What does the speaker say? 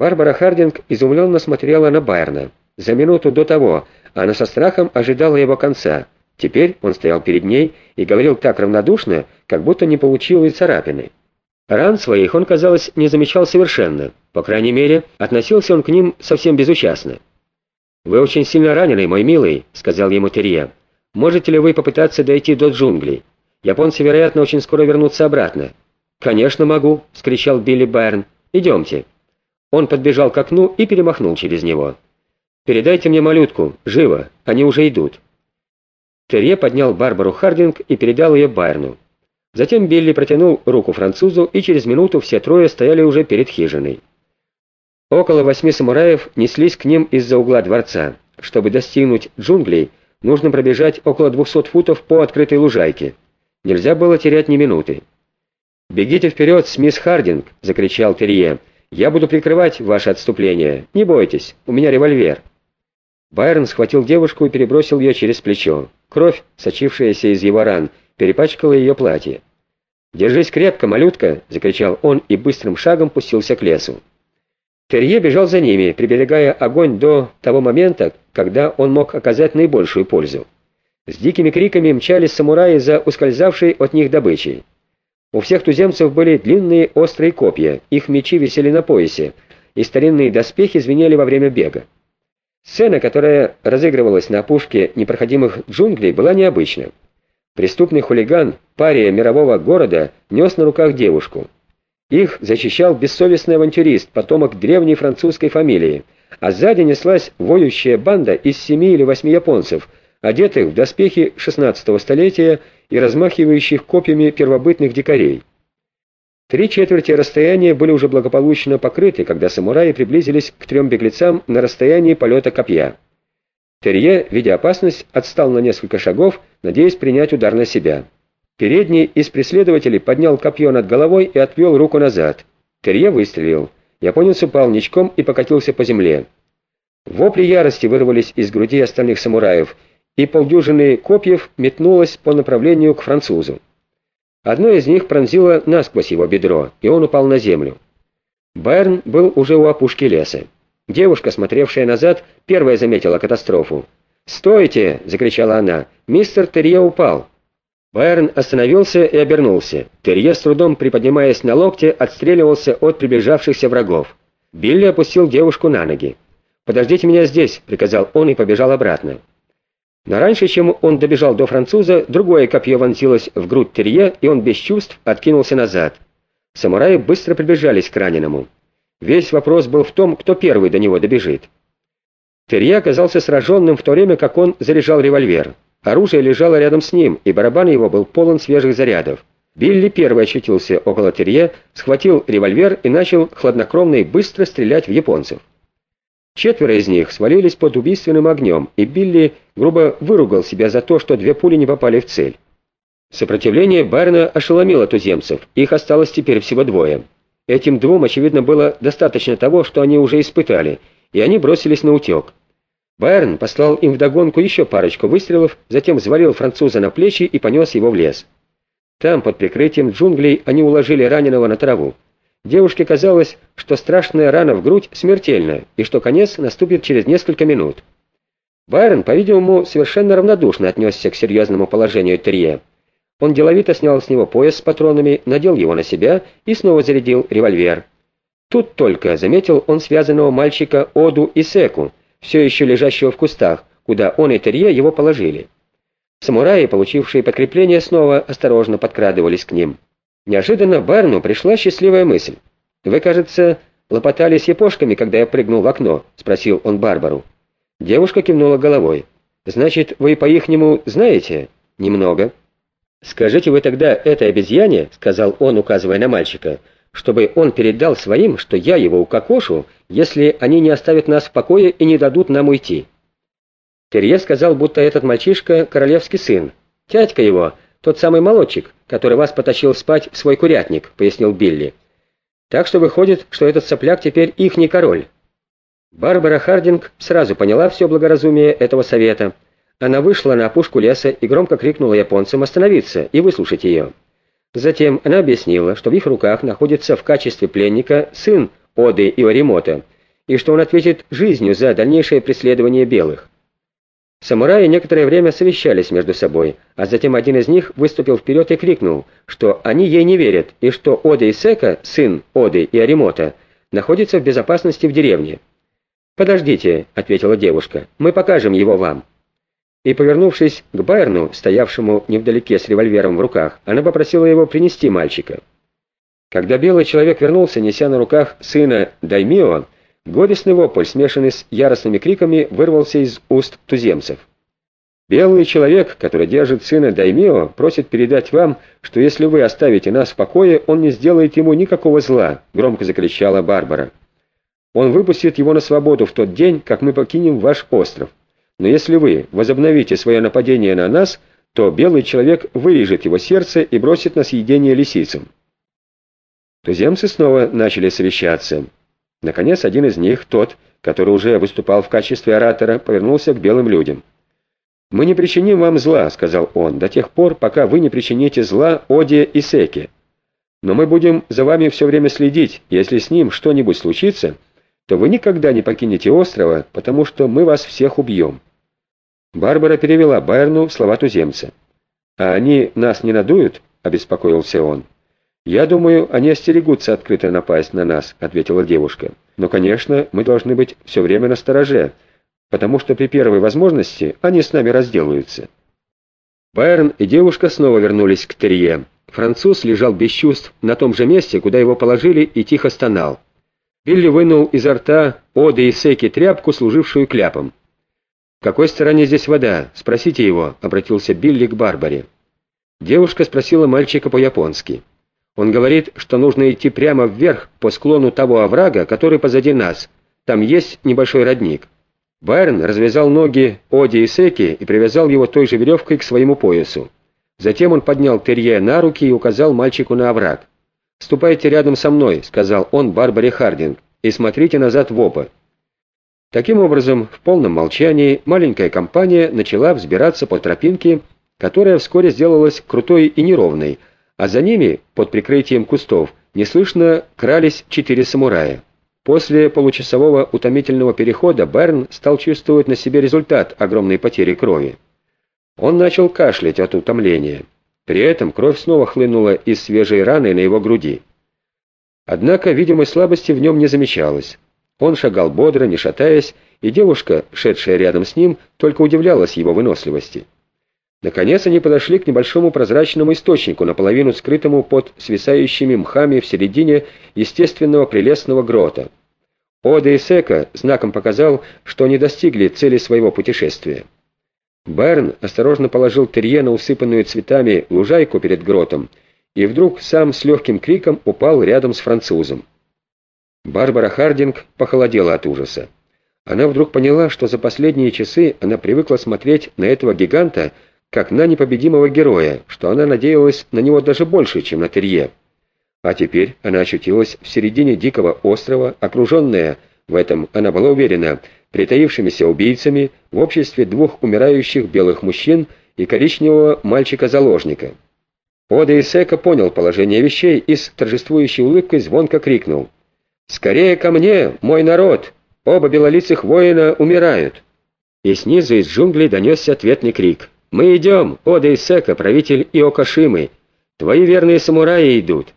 Барбара Хардинг изумленно смотрела на Байерна. За минуту до того она со страхом ожидала его конца. Теперь он стоял перед ней и говорил так равнодушно, как будто не получил и царапины. Ран своих он, казалось, не замечал совершенно. По крайней мере, относился он к ним совсем безучастно. «Вы очень сильно ранены, мой милый», — сказал ему Терье. «Можете ли вы попытаться дойти до джунглей? Японцы, вероятно, очень скоро вернутся обратно». «Конечно могу», — скричал Билли Байрон. «Идемте». Он подбежал к окну и перемахнул через него. «Передайте мне малютку, живо, они уже идут». Терье поднял Барбару Хардинг и передал ее Байерну. Затем Билли протянул руку французу, и через минуту все трое стояли уже перед хижиной. Около восьми самураев неслись к ним из-за угла дворца. Чтобы достигнуть джунглей, нужно пробежать около двухсот футов по открытой лужайке. Нельзя было терять ни минуты. «Бегите вперед с мисс Хардинг!» — закричал Терье. «Я буду прикрывать ваше отступление. Не бойтесь, у меня револьвер». Байрон схватил девушку и перебросил ее через плечо. Кровь, сочившаяся из его ран, перепачкала ее платье. «Держись крепко, малютка!» — закричал он и быстрым шагом пустился к лесу. Терье бежал за ними, приберегая огонь до того момента, когда он мог оказать наибольшую пользу. С дикими криками мчались самураи за ускользавшей от них добычей. У всех туземцев были длинные острые копья, их мечи висели на поясе, и старинные доспехи звенели во время бега. Сцена, которая разыгрывалась на опушке непроходимых джунглей, была необычна. Преступный хулиган, пария мирового города, нес на руках девушку. Их защищал бессовестный авантюрист, потомок древней французской фамилии, а сзади неслась воющая банда из семи или восьми японцев, одетых в доспехи XVI столетия и размахивающих копьями первобытных дикарей. Три четверти расстояния были уже благополучно покрыты, когда самураи приблизились к трем беглецам на расстоянии полета копья. Терье, видя опасность, отстал на несколько шагов, надеясь принять удар на себя. Передний из преследователей поднял копье над головой и отвел руку назад. Терье выстрелил. Японец упал ничком и покатился по земле. Вопли ярости вырвались из груди остальных самураев, и полдюжины копьев метнулось по направлению к французу. Одно из них пронзило насквозь его бедро, и он упал на землю. Байрн был уже у опушки леса. Девушка, смотревшая назад, первая заметила катастрофу. «Стойте!» — закричала она. «Мистер Терье упал!» Байрон остановился и обернулся. Терье, с трудом приподнимаясь на локте, отстреливался от приближавшихся врагов. Билли опустил девушку на ноги. «Подождите меня здесь», — приказал он и побежал обратно. Но раньше, чем он добежал до француза, другое копье вонзилось в грудь Терье, и он без чувств откинулся назад. Самураи быстро приближались к раненому. Весь вопрос был в том, кто первый до него добежит. Терье оказался сраженным в то время, как он заряжал револьвер. Оружие лежало рядом с ним, и барабан его был полон свежих зарядов. Билли первый очутился около Терье, схватил револьвер и начал хладнокровно и быстро стрелять в японцев. Четверо из них свалились под убийственным огнем, и Билли грубо выругал себя за то, что две пули не попали в цель. Сопротивление Байрона ошеломило туземцев, их осталось теперь всего двое. Этим двум, очевидно, было достаточно того, что они уже испытали, и они бросились на утек. Байрон послал им вдогонку еще парочку выстрелов, затем взвалил француза на плечи и понес его в лес. Там, под прикрытием джунглей, они уложили раненого на траву. Девушке казалось, что страшная рана в грудь смертельна, и что конец наступит через несколько минут. Байрон, по-видимому, совершенно равнодушно отнесся к серьезному положению Терье. Он деловито снял с него пояс с патронами, надел его на себя и снова зарядил револьвер. Тут только заметил он связанного мальчика Оду и Секу, все еще лежащего в кустах, куда он и Терье его положили. Самураи, получившие подкрепление, снова осторожно подкрадывались к ним. Неожиданно Барну пришла счастливая мысль. «Вы, кажется, лопотали с япошками, когда я прыгнул в окно?» — спросил он Барбару. Девушка кивнула головой. «Значит, вы по-ихнему знаете?» «Немного». «Скажите вы тогда этой обезьяне», — сказал он, указывая на мальчика, «чтобы он передал своим, что я его укокошу, если они не оставят нас в покое и не дадут нам уйти». Терье сказал, будто этот мальчишка — королевский сын. Тятька его «Тот самый молодчик, который вас потащил спать в свой курятник», — пояснил Билли. «Так что выходит, что этот сопляк теперь ихний король». Барбара Хардинг сразу поняла все благоразумие этого совета. Она вышла на опушку леса и громко крикнула японцам остановиться и выслушать ее. Затем она объяснила, что в их руках находится в качестве пленника сын Оды и Оримота, и что он ответит жизнью за дальнейшее преследование белых. Самураи некоторое время совещались между собой, а затем один из них выступил вперед и крикнул, что они ей не верят, и что Ода Исека, сын Оды и Аримота, находится в безопасности в деревне. «Подождите», — ответила девушка, — «мы покажем его вам». И, повернувшись к Байерну, стоявшему невдалеке с револьвером в руках, она попросила его принести мальчика. Когда белый человек вернулся, неся на руках сына Даймио, Горестный вопль, смешанный с яростными криками, вырвался из уст туземцев. «Белый человек, который держит сына Даймио, просит передать вам, что если вы оставите нас в покое, он не сделает ему никакого зла», — громко закричала Барбара. «Он выпустит его на свободу в тот день, как мы покинем ваш остров. Но если вы возобновите свое нападение на нас, то белый человек вырежет его сердце и бросит на съедение лисицам». Туземцы снова начали совещаться. Наконец, один из них, тот, который уже выступал в качестве оратора, повернулся к белым людям. «Мы не причиним вам зла», — сказал он, — «до тех пор, пока вы не причините зла Оде и Секе. Но мы будем за вами все время следить. Если с ним что-нибудь случится, то вы никогда не покинете острова, потому что мы вас всех убьем». Барбара перевела Байерну слова туземца. «А они нас не надуют?» — обеспокоился он. «Я думаю, они остерегутся открыто напасть на нас», — ответила девушка. «Но, конечно, мы должны быть все время на стороже, потому что при первой возможности они с нами разделаются». Байрон и девушка снова вернулись к Терье. Француз лежал без чувств на том же месте, куда его положили, и тихо стонал. Билли вынул изо рта Оды и Секи тряпку, служившую кляпом. «В какой стороне здесь вода? Спросите его», — обратился Билли к Барбаре. Девушка спросила мальчика по-японски. Он говорит, что нужно идти прямо вверх по склону того оврага, который позади нас. Там есть небольшой родник. Байрон развязал ноги Оди и Секи и привязал его той же веревкой к своему поясу. Затем он поднял Терье на руки и указал мальчику на овраг. «Ступайте рядом со мной», — сказал он Барбаре Хардинг, — «и смотрите назад в оба». Таким образом, в полном молчании маленькая компания начала взбираться по тропинке, которая вскоре сделалась крутой и неровной, а за ними, под прикрытием кустов, неслышно крались четыре самурая. После получасового утомительного перехода Берн стал чувствовать на себе результат огромной потери крови. Он начал кашлять от утомления. При этом кровь снова хлынула из свежей раны на его груди. Однако видимой слабости в нем не замечалось. Он шагал бодро, не шатаясь, и девушка, шедшая рядом с ним, только удивлялась его выносливости. Наконец они подошли к небольшому прозрачному источнику, наполовину скрытому под свисающими мхами в середине естественного прелестного грота. Ода и Сека знаком показал, что они достигли цели своего путешествия. Берн осторожно положил Терье на усыпанную цветами лужайку перед гротом и вдруг сам с легким криком упал рядом с французом. Барбара Хардинг похолодела от ужаса. Она вдруг поняла, что за последние часы она привыкла смотреть на этого гиганта, как на непобедимого героя, что она надеялась на него даже больше, чем на Терье. А теперь она очутилась в середине дикого острова, окруженная, в этом она была уверена, притаившимися убийцами в обществе двух умирающих белых мужчин и коричневого мальчика-заложника. Ода Исека понял положение вещей и с торжествующей улыбкой звонко крикнул «Скорее ко мне, мой народ! Оба белолицых воина умирают!» И снизу из джунглей донесся ответный крик «Мы идем, Ода Исека, правитель Иокашимы. Твои верные самураи идут.